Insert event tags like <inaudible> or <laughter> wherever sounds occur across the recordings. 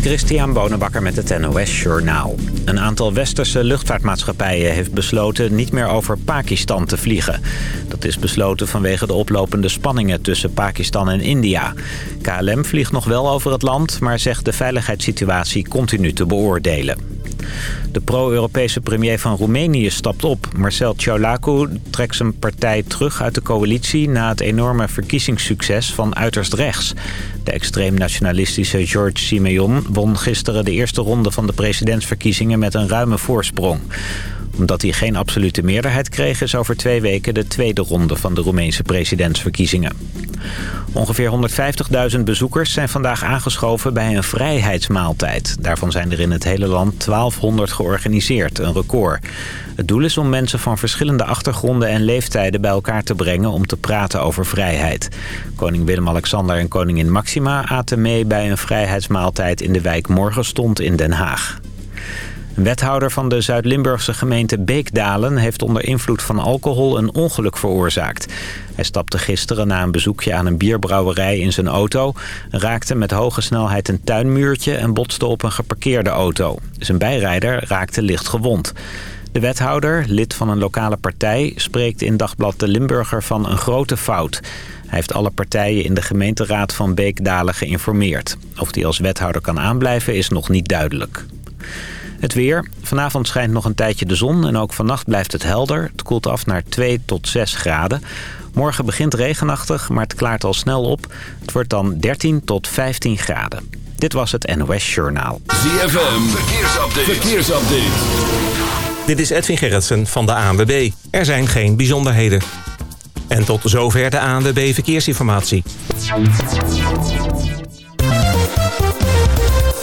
Christian Bonenbakker met het NOS Journaal. Een aantal westerse luchtvaartmaatschappijen heeft besloten niet meer over Pakistan te vliegen. Dat is besloten vanwege de oplopende spanningen tussen Pakistan en India. KLM vliegt nog wel over het land, maar zegt de veiligheidssituatie continu te beoordelen. De pro-Europese premier van Roemenië stapt op. Marcel Ciolacu trekt zijn partij terug uit de coalitie... na het enorme verkiezingssucces van uiterst rechts. De extreem nationalistische George Simeon won gisteren de eerste ronde van de presidentsverkiezingen met een ruime voorsprong omdat hij geen absolute meerderheid kreeg... is over twee weken de tweede ronde van de Roemeense presidentsverkiezingen. Ongeveer 150.000 bezoekers zijn vandaag aangeschoven bij een vrijheidsmaaltijd. Daarvan zijn er in het hele land 1200 georganiseerd, een record. Het doel is om mensen van verschillende achtergronden en leeftijden bij elkaar te brengen... om te praten over vrijheid. Koning Willem-Alexander en koningin Maxima aten mee bij een vrijheidsmaaltijd in de wijk Morgenstond in Den Haag. Een wethouder van de Zuid-Limburgse gemeente Beekdalen... heeft onder invloed van alcohol een ongeluk veroorzaakt. Hij stapte gisteren na een bezoekje aan een bierbrouwerij in zijn auto... raakte met hoge snelheid een tuinmuurtje en botste op een geparkeerde auto. Zijn bijrijder raakte licht gewond. De wethouder, lid van een lokale partij, spreekt in Dagblad de Limburger van een grote fout. Hij heeft alle partijen in de gemeenteraad van Beekdalen geïnformeerd. Of hij als wethouder kan aanblijven is nog niet duidelijk. Het weer. Vanavond schijnt nog een tijdje de zon en ook vannacht blijft het helder. Het koelt af naar 2 tot 6 graden. Morgen begint regenachtig, maar het klaart al snel op. Het wordt dan 13 tot 15 graden. Dit was het NOS Journaal. ZFM. Verkeersupdate. Verkeersupdate. Dit is Edwin Gerritsen van de ANWB. Er zijn geen bijzonderheden. En tot zover de ANWB Verkeersinformatie.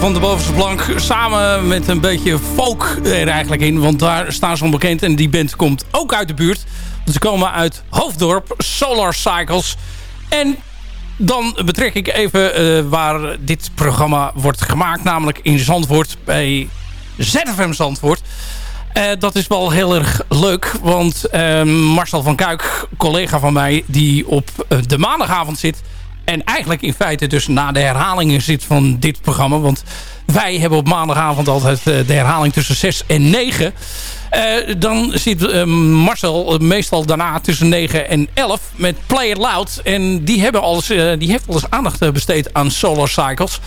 Van de bovenste plank. Samen met een beetje folk er eigenlijk in. Want daar staan ze onbekend. En die band komt ook uit de buurt. ze komen uit Hoofddorp, Solar Cycles. En dan betrek ik even uh, waar dit programma wordt gemaakt. Namelijk in Zandvoort bij ZFM Zandvoort. Uh, dat is wel heel erg leuk. Want uh, Marcel van Kuik, collega van mij... die op de maandagavond zit en eigenlijk in feite dus na de herhalingen zit van dit programma. Want wij hebben op maandagavond altijd eh, de herhaling tussen 6 en 9. Uh, eh, dan zit uh, Marcel meestal daarna tussen 9 en 11 met Play It Loud. En die, hebben alles, die heeft alles aandacht besteed aan Solar Cycles.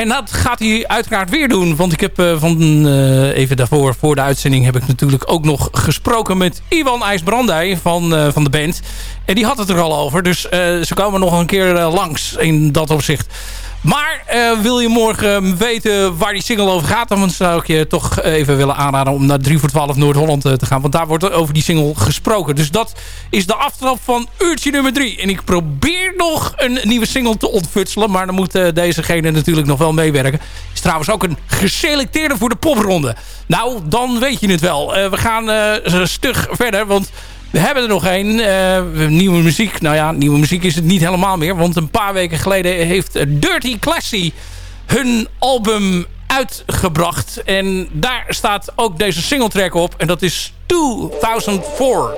En dat gaat hij uiteraard weer doen. Want ik heb uh, van uh, even daarvoor, voor de uitzending... heb ik natuurlijk ook nog gesproken met Iwan IJsbrandij van, uh, van de band. En die had het er al over. Dus ze komen nog een keer langs in dat opzicht. Maar uh, wil je morgen weten waar die single over gaat... dan zou ik je toch even willen aanraden om naar 3 voor 12 Noord-Holland te gaan. Want daar wordt over die single gesproken. Dus dat is de aftrap van uurtje nummer 3. En ik probeer nog een nieuwe single te ontfutselen. Maar dan moet uh, dezegene natuurlijk nog wel meewerken. Is trouwens ook een geselecteerde voor de popronde. Nou, dan weet je het wel. We gaan stug verder, want... We hebben er nog één. Uh, nieuwe muziek. Nou ja, nieuwe muziek is het niet helemaal meer. Want een paar weken geleden heeft Dirty Classy hun album uitgebracht. En daar staat ook deze singletrack op. En dat is 2004.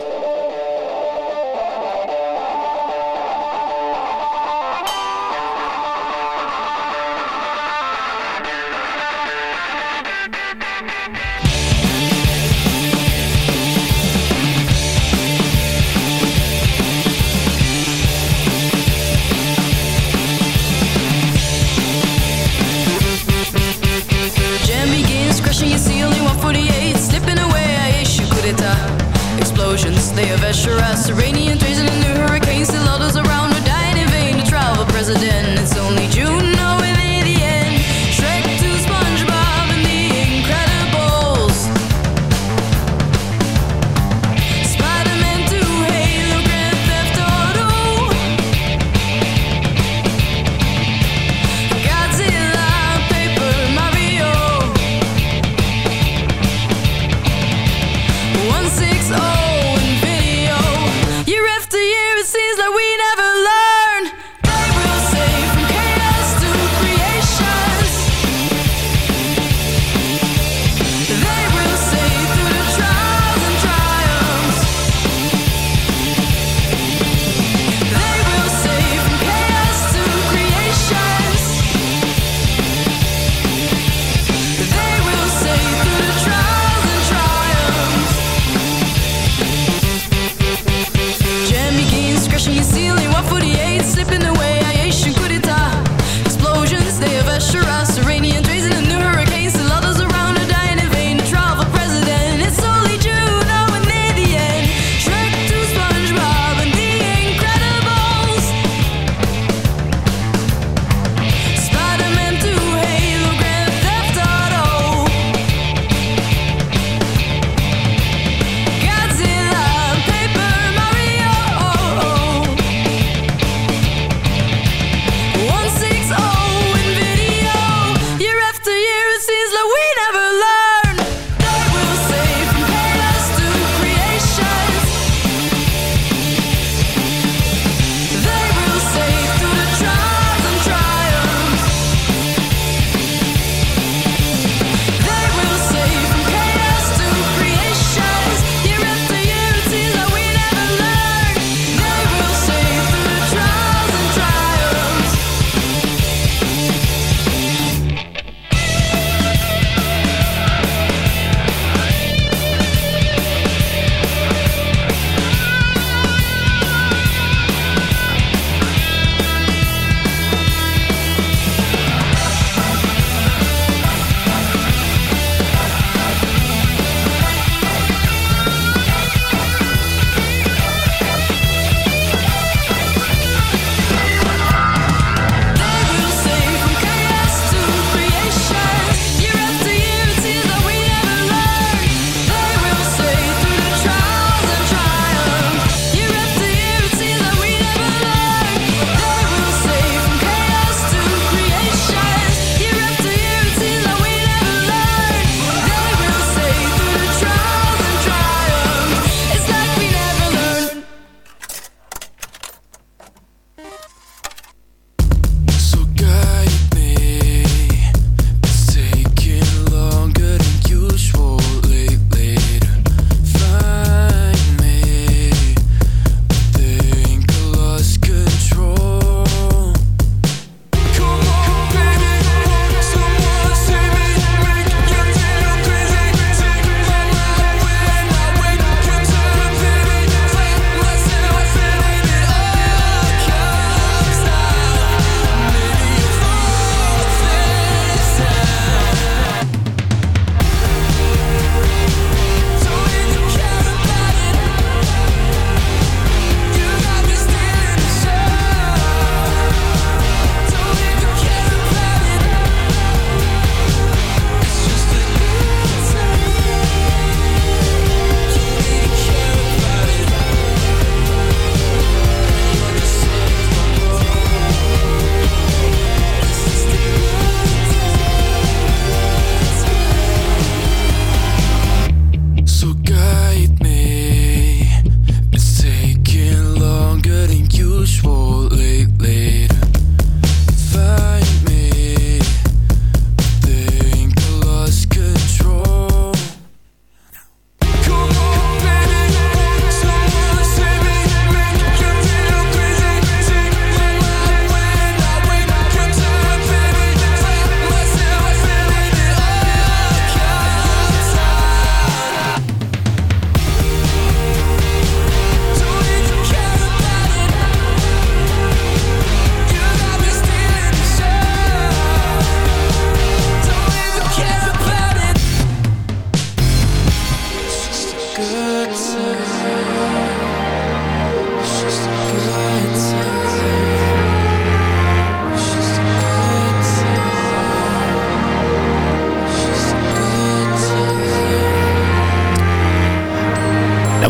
surrender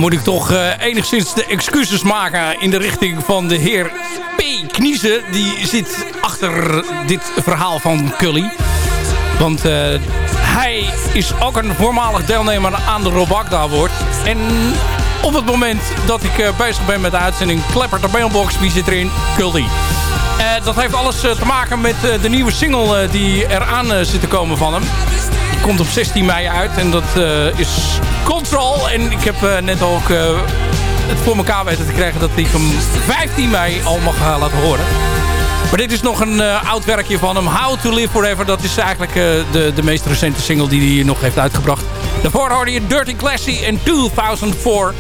moet ik toch enigszins de excuses maken in de richting van de heer P. Kniezen. Die zit achter dit verhaal van Cully. Want hij is ook een voormalig deelnemer aan de Rob Agda Award. En op het moment dat ik bezig ben met de uitzending Klepper de Mailbox, wie zit erin? Cully. Uh, dat heeft alles uh, te maken met uh, de nieuwe single die eraan zit te komen van hem. Die komt op 16 mei uit en dat is Control. En ik heb net ook het voor elkaar weten te krijgen dat ik hem 15 mei al mag laten horen. Maar dit is nog een oud werkje van hem. How to Live Forever. Dat is eigenlijk de, de meest recente single die hij nog heeft uitgebracht. Daarvoor hoorde je Dirty Classy in 2004.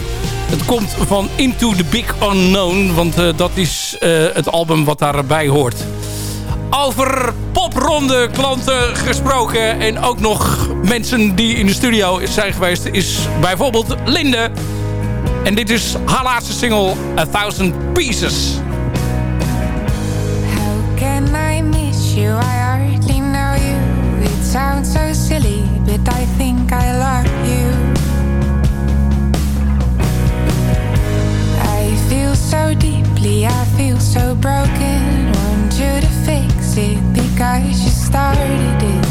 Het komt van Into the Big Unknown. Want dat is het album wat daarbij hoort. Over popronde klanten gesproken. En ook nog mensen die in de studio zijn geweest. Is bijvoorbeeld Linde. En dit is haar laatste single. A Thousand Pieces. How can I miss you? I hardly know you. It sounds so silly. But I think I love you. feel so deeply, I feel so broken. Want you to fix because you started it.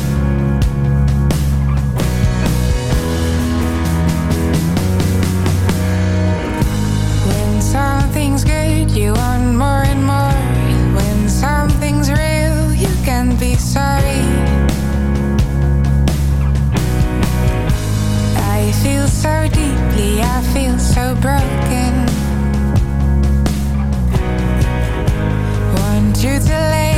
When something's good, you want more and more. When something's real, you can be sorry. I feel so deeply, I feel so broken. you to lay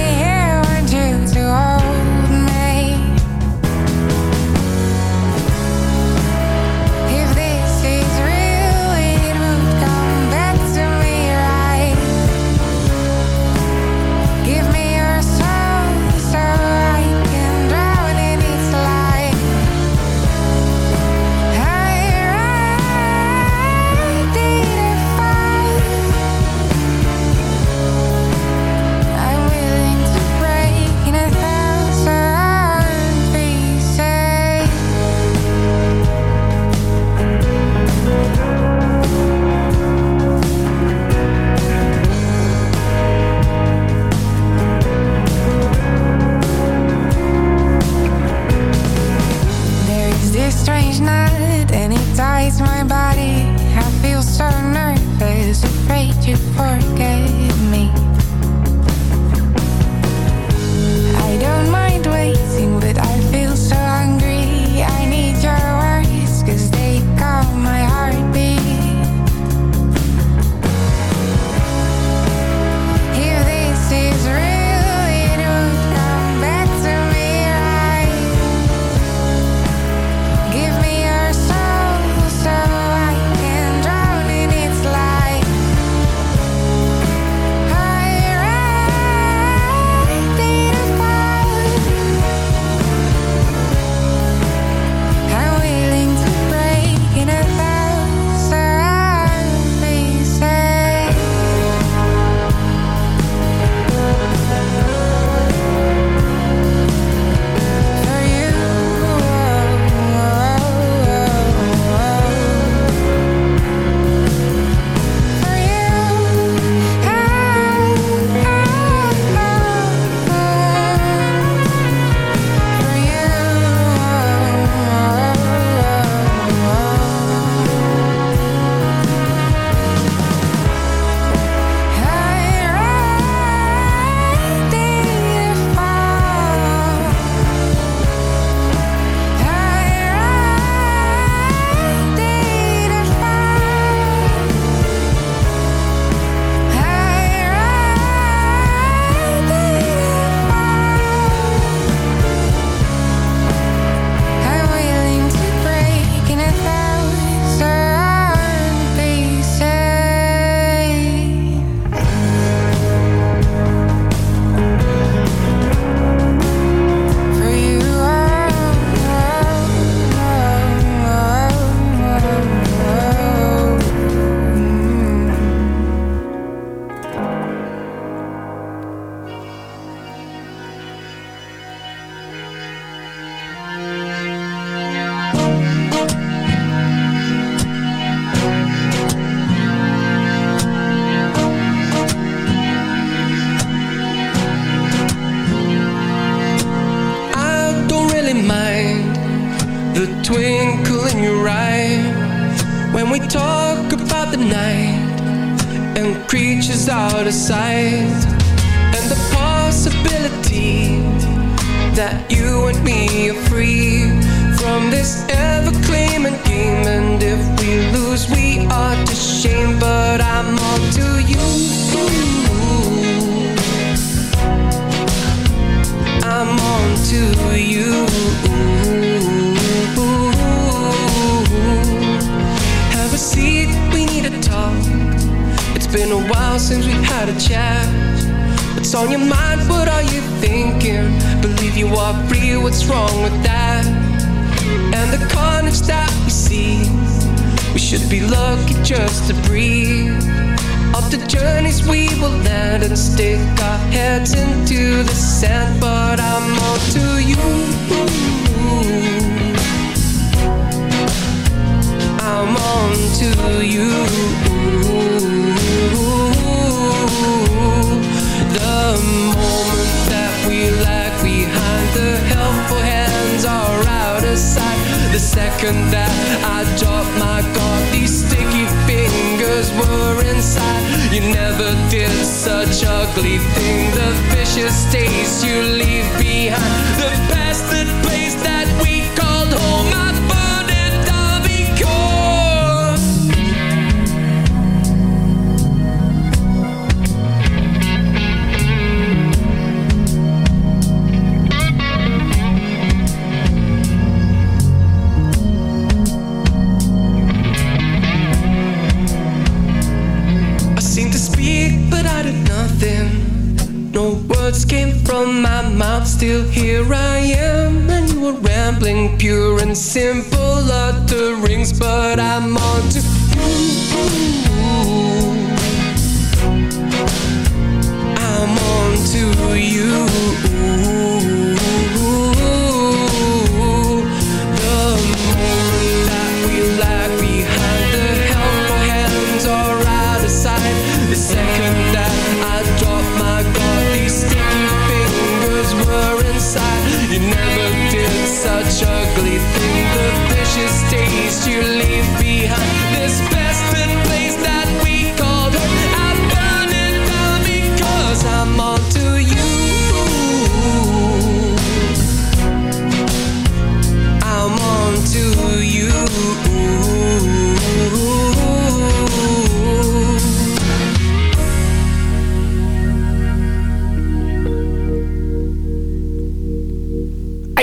still here I am, and you were rambling, pure and simple.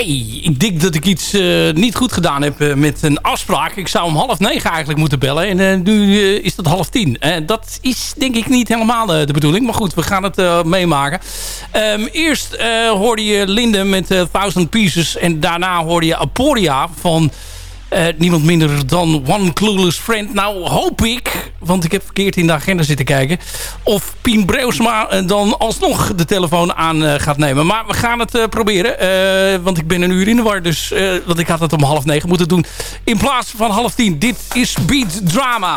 ik denk dat ik iets eh, niet goed gedaan heb eh, met een afspraak. Ik zou om half negen eigenlijk moeten bellen. En eh, nu is dat half tien. dat is denk ik niet helemaal de bedoeling. Maar goed, we gaan het meemaken. Ehm, eerst hoorde je Linde met Thousand Pieces. En daarna hoorde je Aporia van... Eh, niemand minder dan One Clueless Friend. Nou hoop ik, want ik heb verkeerd in de agenda zitten kijken... of Pien Breusma eh, dan alsnog de telefoon aan eh, gaat nemen. Maar we gaan het proberen, want ik ben een uur in de war. Dus, want ik had het om half negen moeten doen in plaats van half tien. Dit is Beat Drama.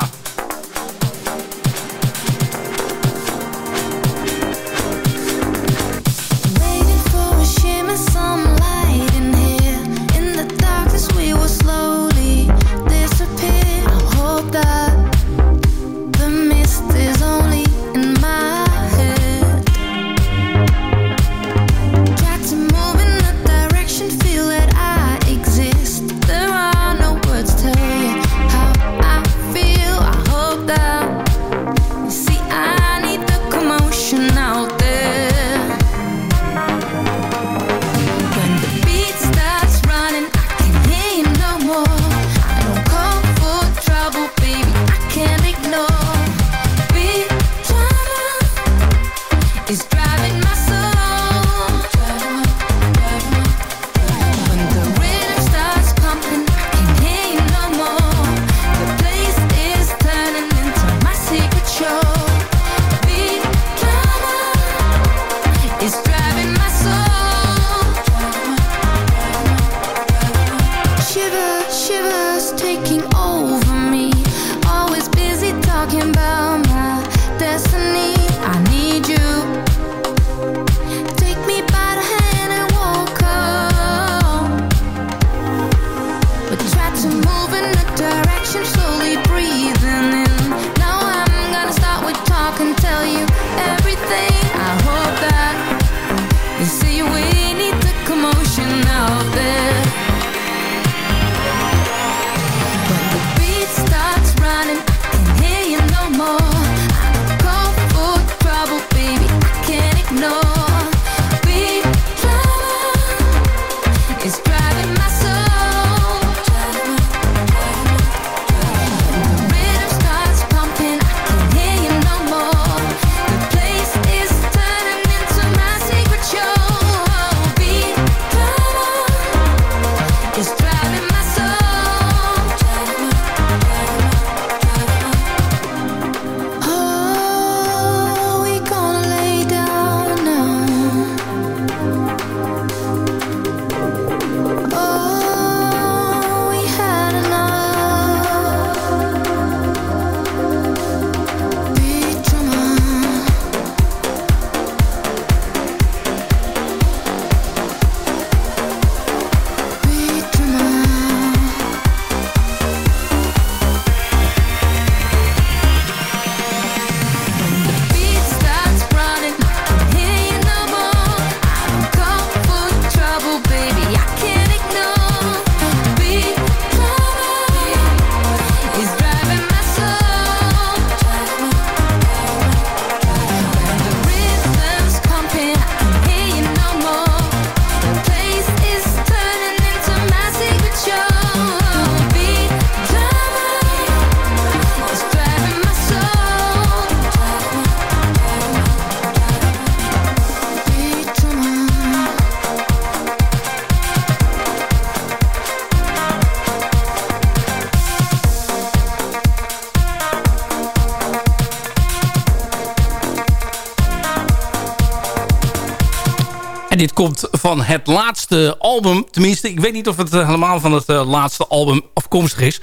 Dit komt van het laatste album. Tenminste, ik weet niet of het eh, helemaal van het eh, laatste album afkomstig is.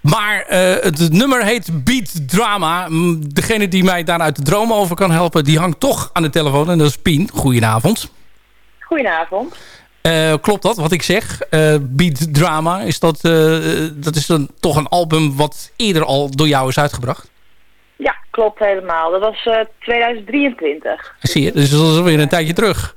Maar eh, het nummer heet Beat Drama. Degene die mij daar uit de droom over kan helpen... die hangt toch aan de telefoon. En dat is Pien. Goedenavond. Goedenavond. Klopt dat, wat ik zeg? Eh, Beat Drama, is dat, dat is dan toch een album wat eerder al door jou is uitgebracht? Ja, klopt helemaal. Dat was eh, 2023. Zie je, dus dat is alweer een tijdje terug.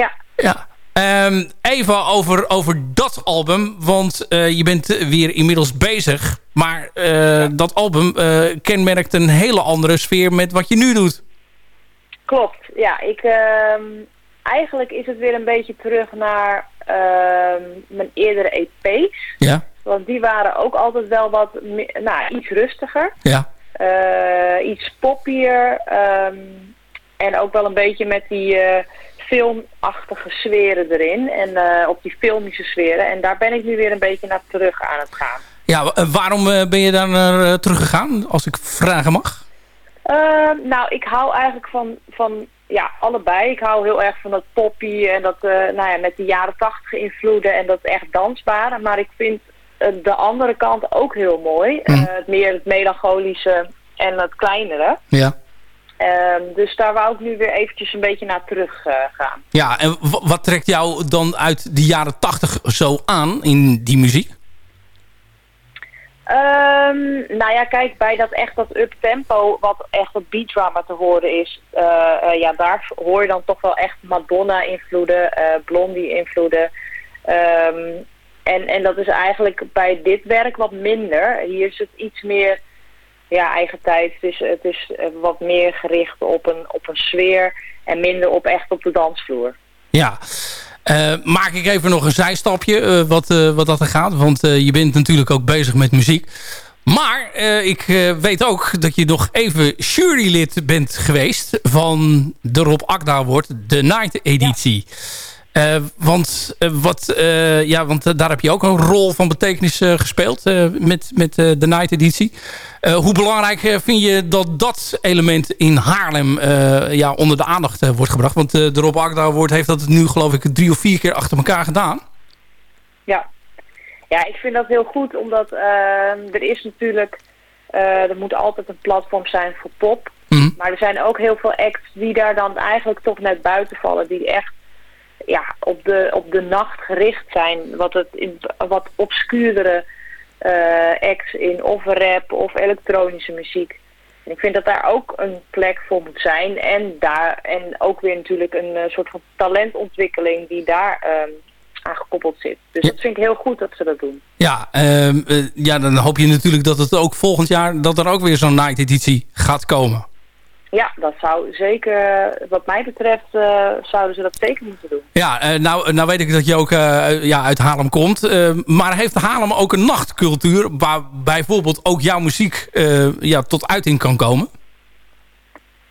Ja. Ja. Ehm, even over, over dat album, want eh, je bent weer inmiddels bezig. Maar eh, dat album eh, kenmerkt een hele andere sfeer met wat je nu doet. Klopt. Ja, ik, ehm, eigenlijk is het weer een beetje terug naar ehm, mijn eerdere EP's. Ja, Want die waren ook altijd wel wat nou, iets rustiger. ja, iets poppier. en ook wel een beetje met die filmachtige sferen erin. En eh, op die filmische sferen. En daar ben ik nu weer een beetje naar terug aan het gaan. ja eh, waarom eh, ben je daar naar eh, teruggegaan, als ik vragen mag? Ehm, nou, ik hou eigenlijk van, van ja, allebei. Ik hou heel erg van dat poppy en dat, nou ja, met die jaren tachtig invloeden en dat echt dansbare. Maar ik vind de andere kant ook heel mooi. Het meer het melancholische en het kleinere. Ja. Ehm, dus daar wou ik nu weer eventjes een beetje naar terug eh, gaan. Ja, en wa- wat trekt jou dan uit de jaren tachtig zo aan in die muziek? Ehm, nou ja, kijk, bij dat echt dat up-tempo, wat echt op beatdrama te horen is, eh, eh, ja, daar hoor je dan toch wel echt Madonna-invloeden, Blondie-invloeden. Ehm, en, en dat is eigenlijk bij dit werk wat minder. Hier is het iets meer ja, eigen tijd. Het is, het is eh, wat meer gericht op een, op een sfeer en minder op echt op de dansvloer. Ja. Eh, maak ik even nog een zijstapje eh, wat, wat dat er gaat. Want je bent natuurlijk ook bezig met muziek. Maar ik weet ook dat je nog even jurylid bent geweest... van de Rob Akda Award, de Night editie. Eh, want, eh, wat, eh, ja, want daar heb je ook een rol van betekenis gespeeld met, met de Night editie. Hoe belangrijk vind je dat dat element in Haarlem ja, onder de aandacht wordt gebracht? Want de Rob Agda Award heeft dat nu geloof ik drie of vier keer achter elkaar gedaan. Ja. ja, ik vind dat heel goed, omdat ehm, er is natuurlijk, er moet altijd een platform zijn voor pop. Mhm. Maar er zijn ook heel veel acts die daar dan eigenlijk toch net buiten vallen, die echt ja, op, de, op de nacht gericht zijn. Wat, het wat obscuurdere eh, acts in of rap of elektronische muziek. En ik vind dat daar ook een plek voor moet zijn. En, daar, en ook weer natuurlijk een eh, soort van talentontwikkeling die daar ehm, aan gekoppeld zit. Dus dat vind ik heel goed dat ze dat doen. Ja, ehm, eh, ja, dan hoop je natuurlijk dat het ook volgend jaar... dat er ook weer zo'n Night editie gaat komen. Ja, dat zou zeker, wat mij betreft, eh, zouden ze dat zeker moeten doen. Ja, eh, nou, nou weet ik dat je ook eh, ja, uit Haarlem komt. maar heeft Haarlem ook een nachtcultuur... waar bijvoorbeeld ook jouw muziek ja, tot uiting kan komen?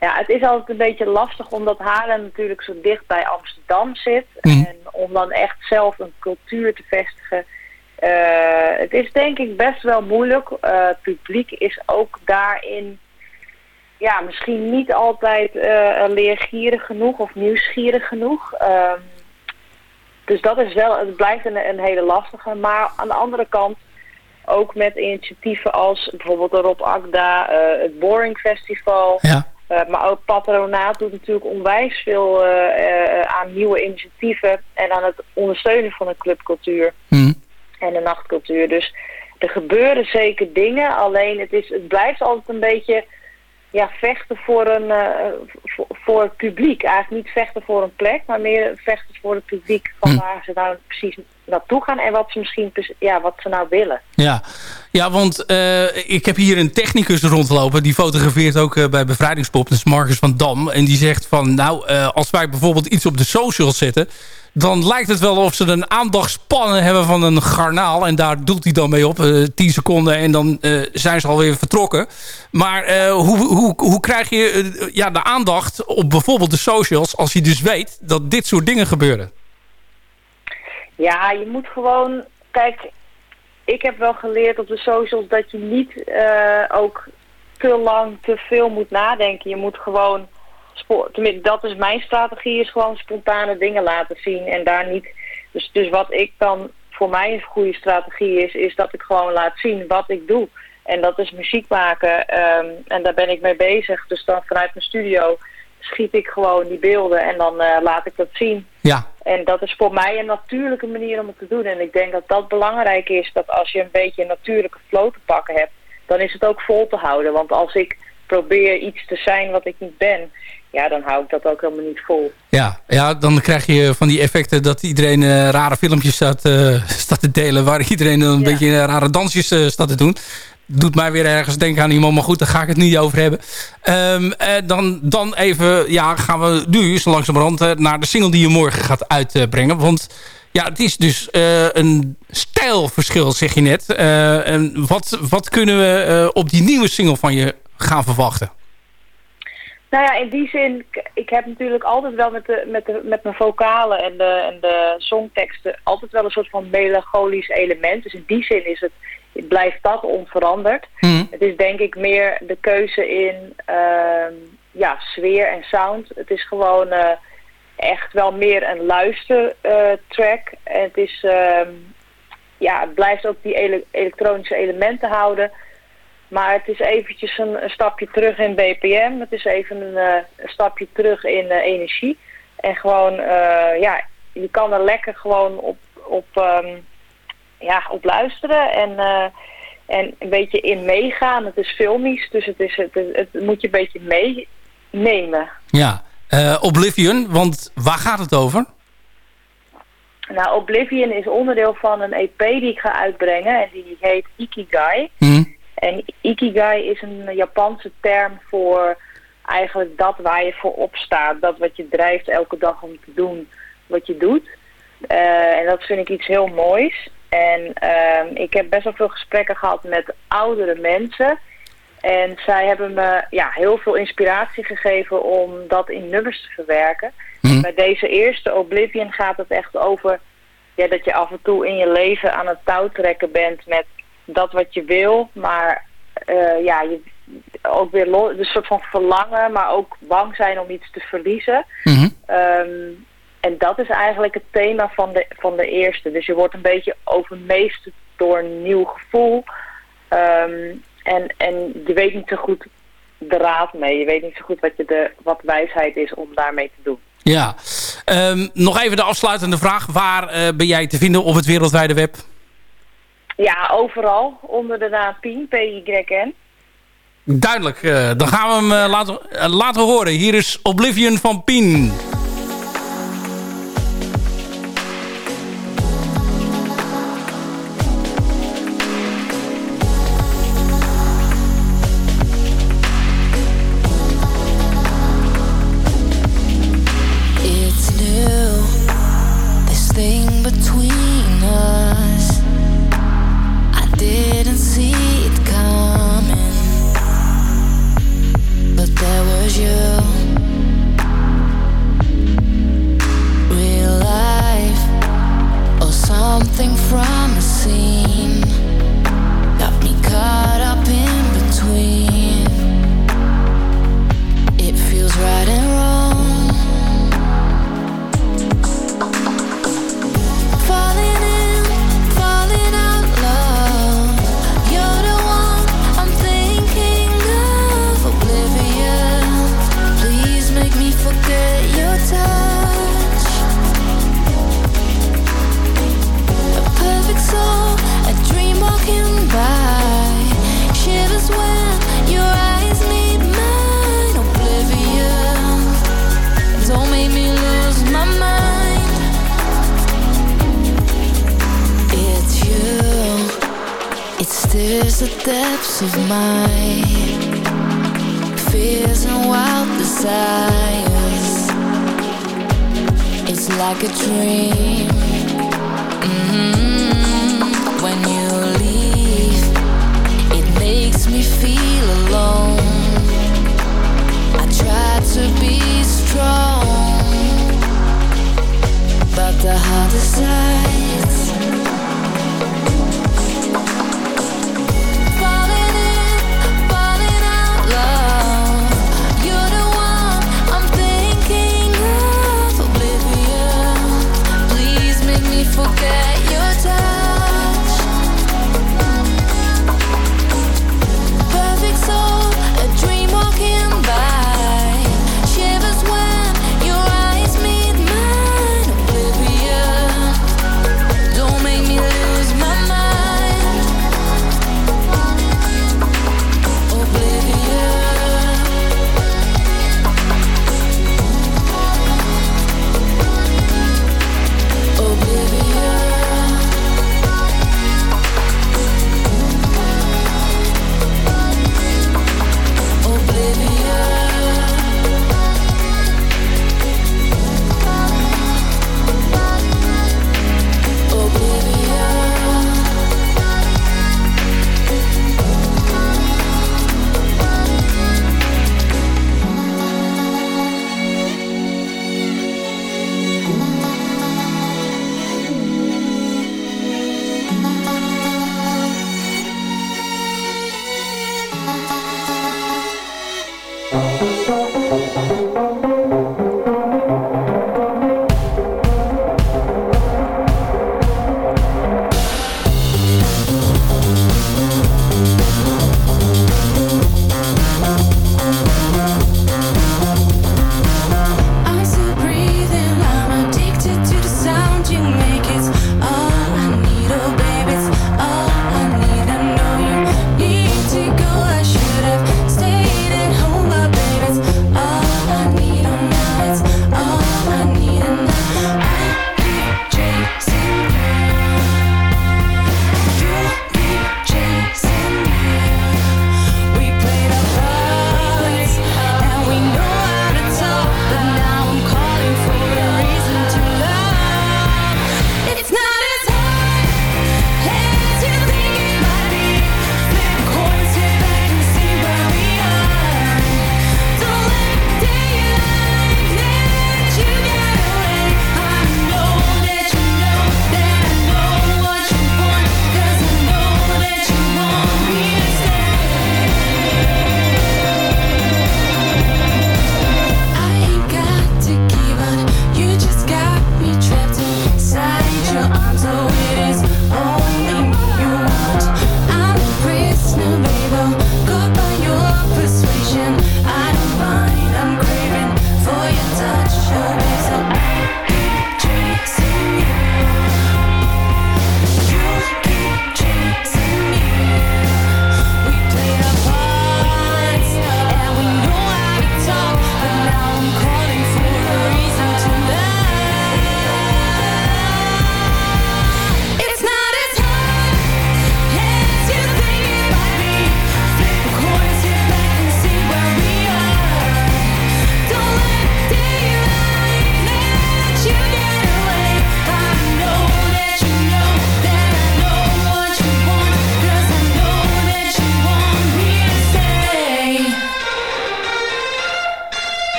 Ja, het is altijd een beetje lastig omdat Haarlem natuurlijk zo dicht bij Amsterdam zit. Mhm. En om dan echt zelf een cultuur te vestigen. het is denk ik best wel moeilijk. Het publiek is ook daarin ja, misschien niet altijd eh, leergierig genoeg of nieuwsgierig genoeg. Ehm, dus dat is wel, het blijft een, een hele lastige. Maar aan de andere kant ook met initiatieven als bijvoorbeeld de Rob Agda, eh, het Boring Festival. Ja. Uh, maar ook Patronaat doet natuurlijk onwijs veel uh, aan nieuwe initiatieven en aan het ondersteunen van de clubcultuur Mm. en de nachtcultuur. Dus er gebeuren zeker dingen, alleen het, is, het blijft altijd een beetje ja, vechten voor, een, uh, voor, het publiek. Eigenlijk niet vechten voor een plek, maar meer vechten voor het publiek van Mm. waar ze nou precies naartoe gaan en wat ze misschien ja, wat ze nou willen. Ja, ja want uh, ik heb hier een technicus rondlopen. Die fotografeert ook uh, bij Bevrijdingspop. Dat is Marcus van Dam. En die zegt van, nou, als wij bijvoorbeeld iets op de socials zetten... dan lijkt het wel of ze een aandachtspannen hebben van een garnaal. En daar doelt hij dan mee op, uh, 10 seconden. En dan uh, zijn ze alweer vertrokken. Maar uh, hoe, hoe, hoe krijg je ja, de aandacht op bijvoorbeeld de socials... als je dus weet dat dit soort dingen gebeuren? Ja, je moet gewoon... Kijk, ik heb wel geleerd op de socials dat je niet ook te lang, te veel moet nadenken. Je moet gewoon tenminste, dat is mijn strategie, is gewoon spontane dingen laten zien en daar niet. Dus, dus wat ik dan voor mij een goede strategie is, is dat ik gewoon laat zien wat ik doe. En dat is muziek maken ehm, en daar ben ik mee bezig. Dus dan vanuit mijn studio schiet ik gewoon die beelden en dan eh, laat ik dat zien. Ja, En dat is voor mij een natuurlijke manier om het te doen. En ik denk dat dat belangrijk is, dat als je een beetje een natuurlijke flow te pakken hebt, dan is het ook vol te houden. Want als ik probeer iets te zijn wat ik niet ben, ja, dan hou ik dat ook helemaal niet vol. ja, ja, dan krijg je van die effecten dat iedereen eh, rare filmpjes staat, eh, <laughs> staat te delen... waar iedereen een Ja. beetje eh, rare dansjes eh, staat te doen. Doet mij weer ergens denken aan iemand, maar goed, daar ga ik het niet over hebben. Ehm, eh, dan, dan even, ja, gaan we nu zo langzamerhand naar de single die je morgen gaat uitbrengen. Want ja, het is dus een stijlverschil, zeg je net. En wat, wat kunnen we op die nieuwe single van je gaan verwachten? Nou ja, in die zin, ik heb natuurlijk altijd wel met, de, met, de, met mijn vocalen en de, en de songteksten altijd wel een soort van melancholisch element. Dus in die zin is het, het blijft dat onveranderd. Mhm. Het is denk ik meer de keuze in ehm, ja, sfeer en sound. Het is gewoon eh, echt wel meer een luistertrack. en het is, ehm, ja, het blijft ook die ele- elektronische elementen houden. Maar het is eventjes een, een stapje terug in BPM. Het is even een, eh, een stapje terug in eh, energie. En gewoon, eh, ja, je kan er lekker gewoon op, op, ehm, ja, op luisteren. En, en een beetje in meegaan. Het is filmisch, dus het, is, het, het, moet je een beetje meenemen. Ja, Oblivion, want waar gaat het over? Nou, Oblivion is onderdeel van een EP die ik ga uitbrengen. En die heet Ikigai. Hm? En Ikigai is een Japanse term voor eigenlijk dat waar je voor opstaat. Dat wat je drijft elke dag om te doen wat je doet. Eh, en dat vind ik iets heel moois. En ehm, ik heb best wel veel gesprekken gehad met oudere mensen. En zij hebben me ja, heel veel inspiratie gegeven om dat in nummers te verwerken. Hm? Bij deze eerste Oblivion gaat het echt over ja, dat je af en toe in je leven aan het touw trekken bent met dat wat je wil, maar eh, ja, je, ook weer een soort van verlangen, maar ook bang zijn om iets te verliezen. Mhm. Ehm, en dat is eigenlijk het thema van de, van de eerste. Dus je wordt een beetje overmeesterd door een nieuw gevoel. Ehm, en, en je weet niet zo goed de raad mee. Je weet niet zo goed wat, je de, wat wijsheid is om daarmee te doen. Ja, Ehm, nog even de afsluitende vraag. Waar eh, ben jij te vinden op het wereldwijde web? Ja, overal onder de naam Pien, P-Y-N. Duidelijk, eh, dan gaan we hem eh, laten, eh, laten horen. Hier is Oblivion van Pien. Of my fears and wild desires. It's like a dream. Mhm. When you leave, it makes me feel alone. I try to be strong, but the heart decides.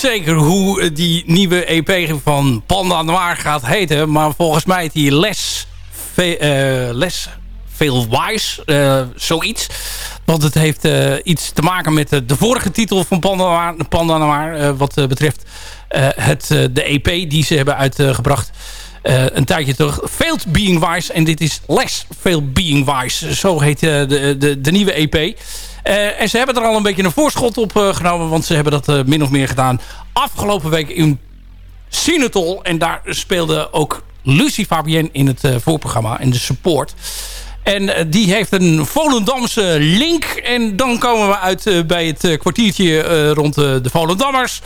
Zeker hoe eh, die nieuwe EP van Panda Noir gaat heten. Maar volgens mij is die Les, ve uh, les Veel Wise. Uh, zoiets. Want het heeft iets te maken met de vorige titel van Panda Noir. Panda wat betreft het, de EP die ze hebben uitgebracht. een tijdje terug. Failed Being Wise. En dit is Les Failed Being Wise. Zo heet de, de nieuwe EP. Uh, en ze hebben er al een beetje een voorschot op uh, genomen. Want ze hebben dat uh, min of meer gedaan afgelopen week in Sinatol. En daar speelde ook Lucie Fabienne in het voorprogramma. In de support. En die heeft een Volendamse link. En dan komen we uit bij het kwartiertje rond de Volendammers.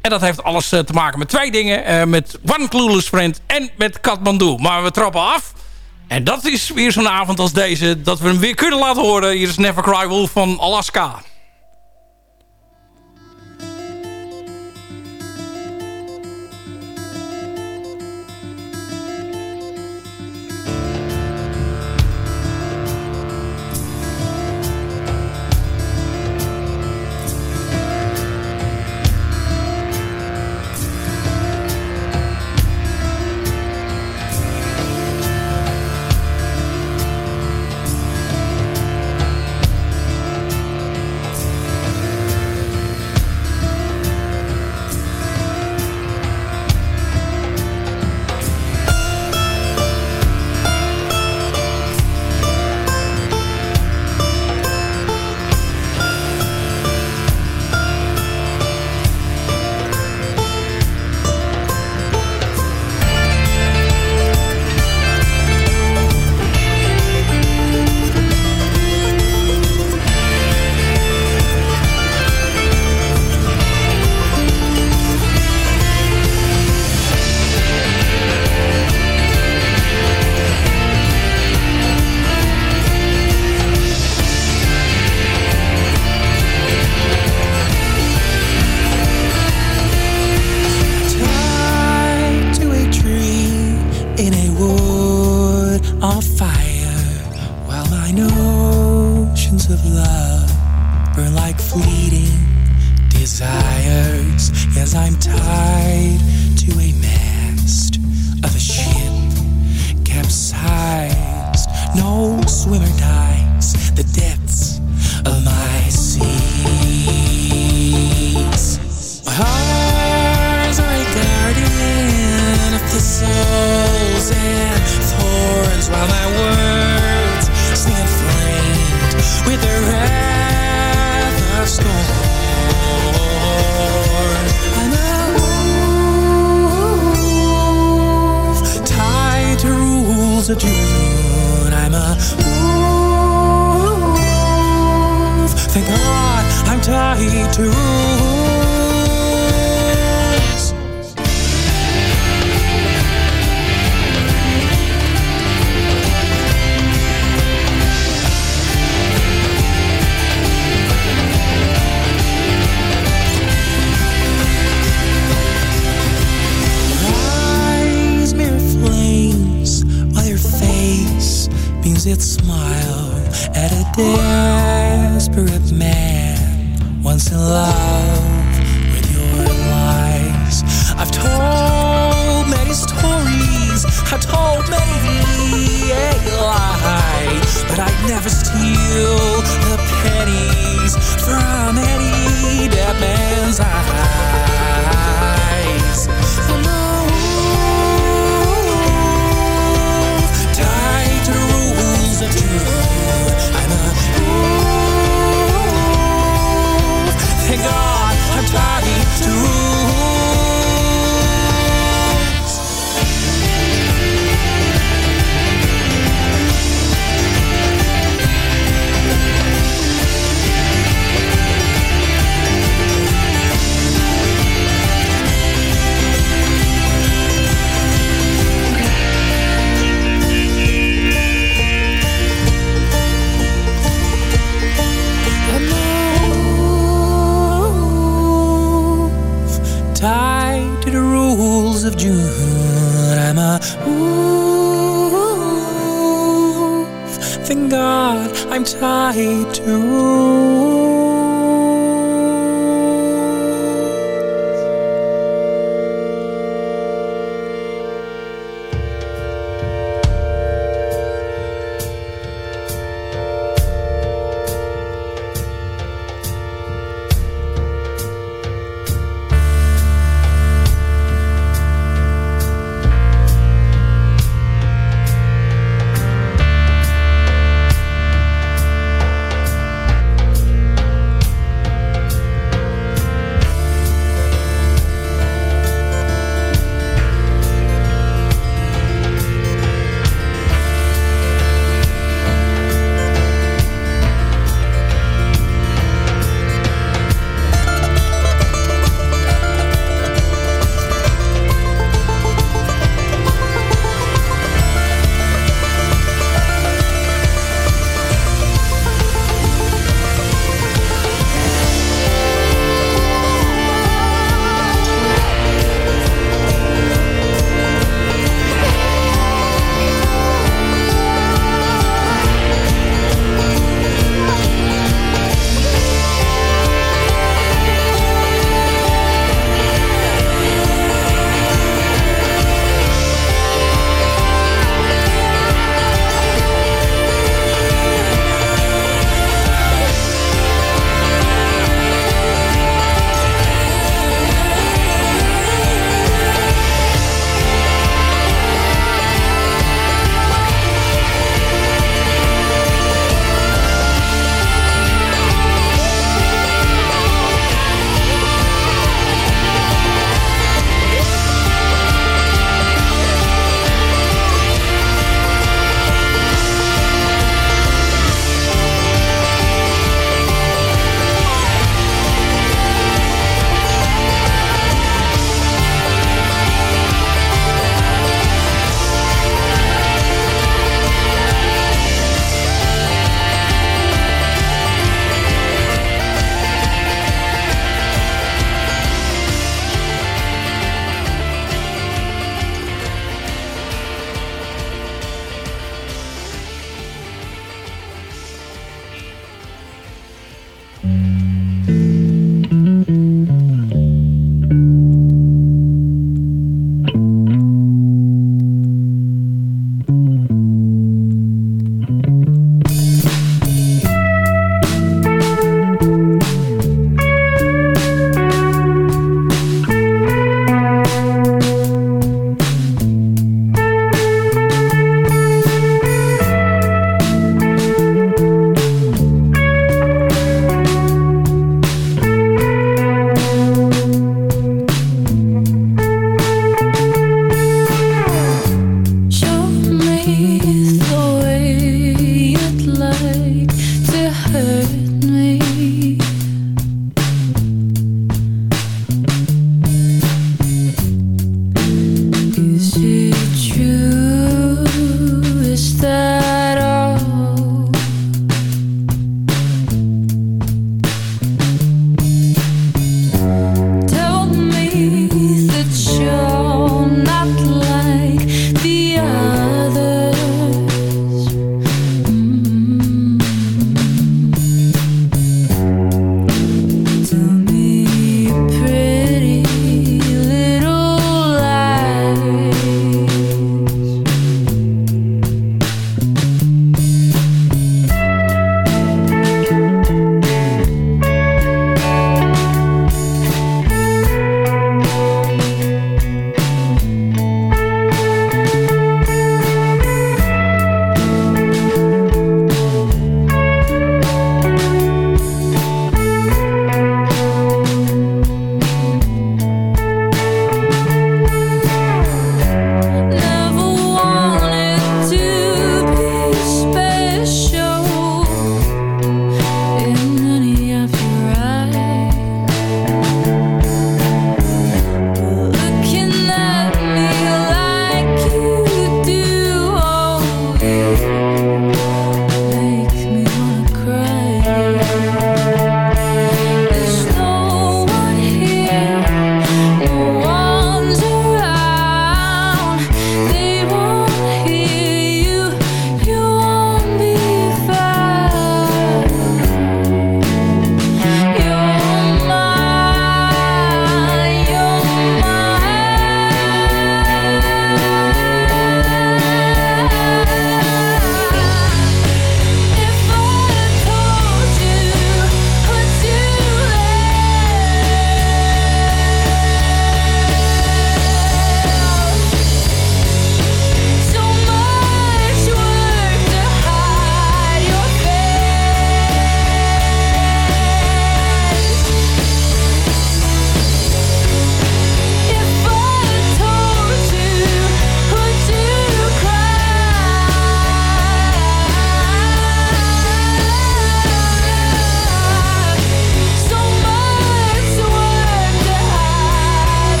En dat heeft alles te maken met twee dingen. met One Clueless Friend en met Kathmandu. Maar we trappen af. En dat is weer zo'n avond als deze... dat we hem weer kunnen laten horen. Hier is Never Cry Wolf van Alaska.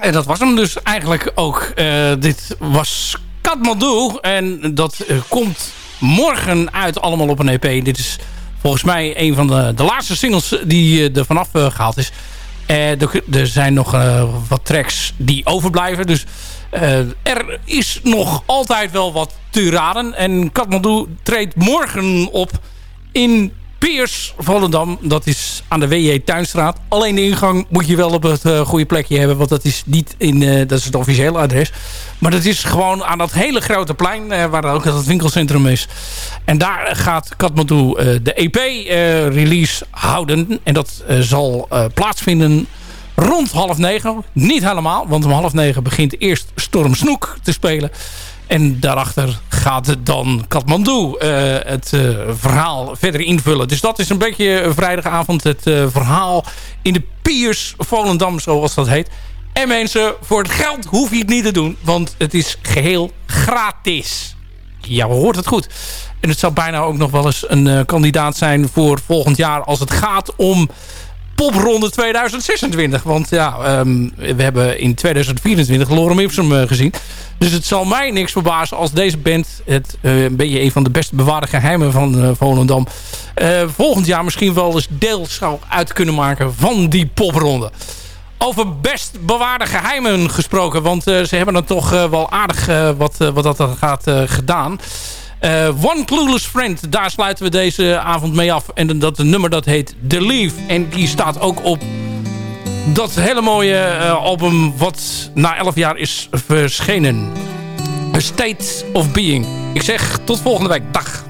En dat was hem dus eigenlijk ook. Eh, dit was Kathmandu. En dat eh, komt morgen uit allemaal op een EP. Dit is volgens mij een van de, de laatste singles die eh, er vanaf eh, gehaald is. Er, zijn nog wat tracks die overblijven. Dus er is nog altijd wel wat te raden. En Kathmandu treedt morgen op in Piers Volendam. Dat is aan de W.J. Tuinstraat. Alleen de ingang moet je wel op het eh, goede plekje hebben. Want dat is niet in eh, dat is het officiële adres. Maar dat is gewoon aan dat hele grote plein. eh, waar ook het winkelcentrum is. En daar gaat Kathmandu eh, de EP-release houden. En dat zal plaatsvinden rond half negen. Niet helemaal, want om half negen begint eerst Storm Snoek te spelen. En daarachter gaat het dan Kathmandu eh, het eh, verhaal verder invullen. Dus dat is een beetje een vrijdagavond het eh, verhaal in de Piers Volendam, zoals dat heet. En mensen, voor het geld hoef je het niet te doen, want het is geheel gratis. Ja, we hoort het goed. En het zou bijna ook nog wel eens een eh, kandidaat zijn voor volgend jaar als het gaat om popronde 2026. Want ja, ehm, we hebben in 2024 Lorem Ipsum eh, gezien. Dus het zal mij niks verbazen als deze band... het eh, een beetje een van de best bewaarde geheimen van eh, Volendam... volgend jaar misschien wel eens deel zou uit kunnen maken van die popronde. Over best bewaarde geheimen gesproken. Want ze hebben het toch wel aardig wat, wat dat er gaat gedaan. Eh, One Clueless Friend, daar sluiten we deze avond mee af. En dat nummer dat heet The Leaf. En die staat ook op dat hele mooie eh, album wat na 11 jaar is verschenen. A State of Being. Ik zeg tot volgende week. Dag.